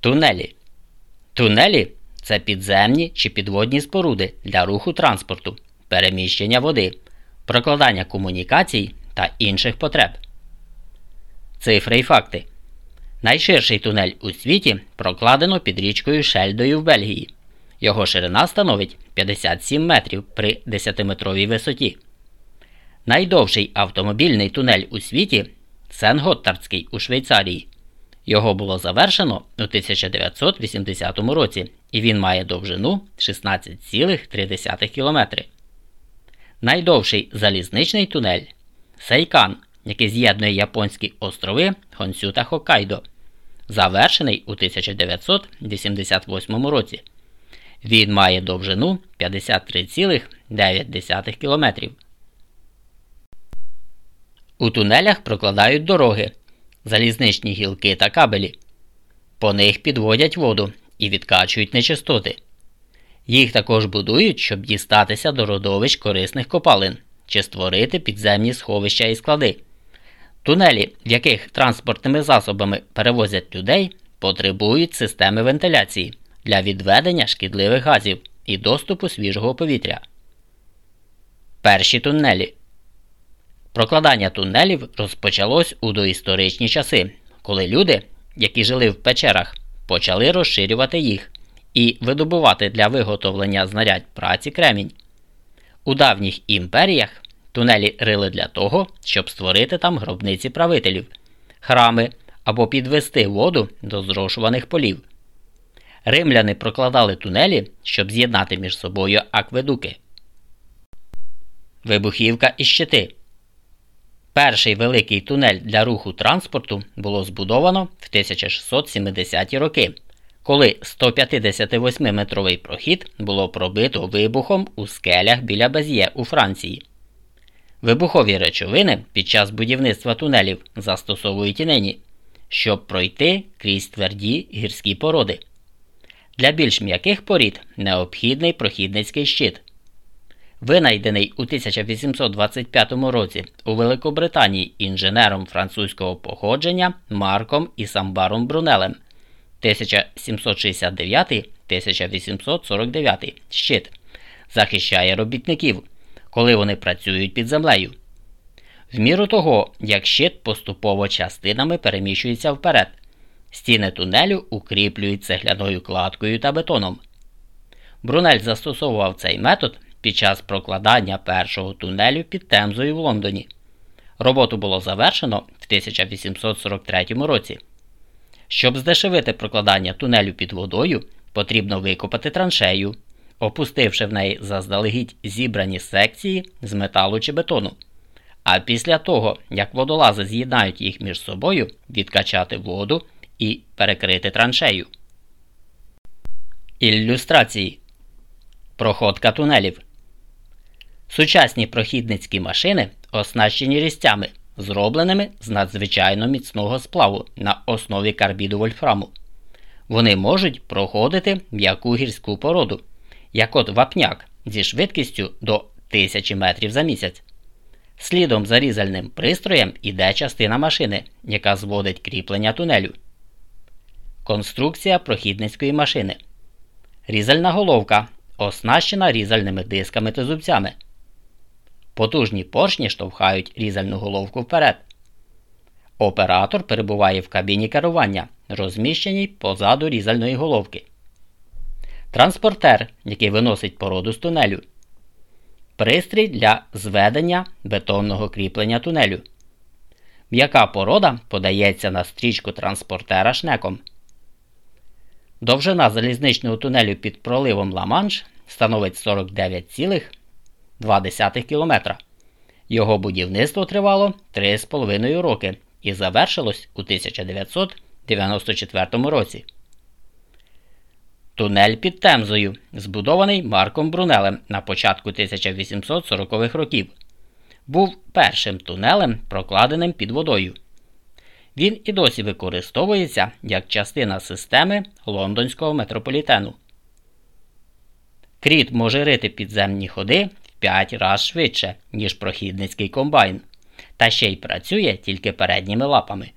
Тунелі. Тунелі це підземні чи підводні споруди для руху транспорту, переміщення води, прокладання комунікацій та інших потреб. Цифри і факти. Найширший тунель у світі прокладено під річкою Шельдою в Бельгії. Його ширина становить 57 метрів при 10-метровій висоті. Найдовший автомобільний тунель у світі Сен-Готтардський у Швейцарії. Його було завершено у 1980 році, і він має довжину 16,3 км. Найдовший залізничний тунель Сейкан, який з'єднує японські острови Хонсю та Хоккайдо, завершений у 1988 році. Він має довжину 53,9 км. У тунелях прокладають дороги, залізничні гілки та кабелі. По них підводять воду і відкачують нечистоти. Їх також будують, щоб дістатися до родовищ корисних копалин чи створити підземні сховища і склади. Тунелі, в яких транспортними засобами перевозять людей, потребують системи вентиляції для відведення шкідливих газів і доступу свіжого повітря. Перші тунелі Прокладання тунелів розпочалось у доісторичні часи, коли люди, які жили в печерах, почали розширювати їх і видобувати для виготовлення знарядь праці кремінь. У давніх імперіях тунелі рили для того, щоб створити там гробниці правителів, храми або підвести воду до зрошуваних полів. Римляни прокладали тунелі, щоб з'єднати між собою акведуки. Вибухівка і щити. Перший великий тунель для руху транспорту було збудовано в 1670-ті роки, коли 158-метровий прохід було пробито вибухом у скелях біля Без'є у Франції. Вибухові речовини під час будівництва тунелів застосовують і нині, щоб пройти крізь тверді гірські породи. Для більш м'яких порід необхідний прохідницький щит. Винайдений у 1825 році у Великобританії інженером французького походження Марком і Самбаром Брунелем 1769-1849 щит захищає робітників, коли вони працюють під землею. В міру того, як щит поступово частинами переміщується вперед, стіни тунелю укріплюють цегляною кладкою та бетоном. Брунель застосовував цей метод під час прокладання першого тунелю під Темзою в Лондоні. Роботу було завершено в 1843 році. Щоб здешевити прокладання тунелю під водою, потрібно викопати траншею, опустивши в неї заздалегідь зібрані секції з металу чи бетону. А після того, як водолази з'єднають їх між собою, відкачати воду і перекрити траншею. Ілюстрації Проходка тунелів. Сучасні прохідницькі машини оснащені різцями, зробленими з надзвичайно міцного сплаву на основі карбіду вольфраму. Вони можуть проходити м'яку гірську породу, як от вапняк зі швидкістю до 1000 метрів за місяць. Слідом за різальним пристроєм іде частина машини, яка зводить кріплення тунелю. Конструкція прохідницької машини. Різальна головка оснащена різальними дисками та зубцями. Потужні поршні штовхають різальну головку вперед. Оператор перебуває в кабіні керування, розміщеній позаду різальної головки. Транспортер, який виносить породу з тунелю. Пристрій для зведення бетонного кріплення тунелю. М'яка порода подається на стрічку транспортера шнеком. Довжина залізничного тунелю під проливом Ла-Манш становить 49,2 км. Його будівництво тривало 3,5 роки і завершилось у 1994 році. Тунель під Темзою, збудований Марком Брунелем на початку 1840-х років, був першим тунелем, прокладеним під водою. Він і досі використовується як частина системи лондонського метрополітену. Кріт може рити підземні ходи 5 раз швидше, ніж прохідницький комбайн, та ще й працює тільки передніми лапами.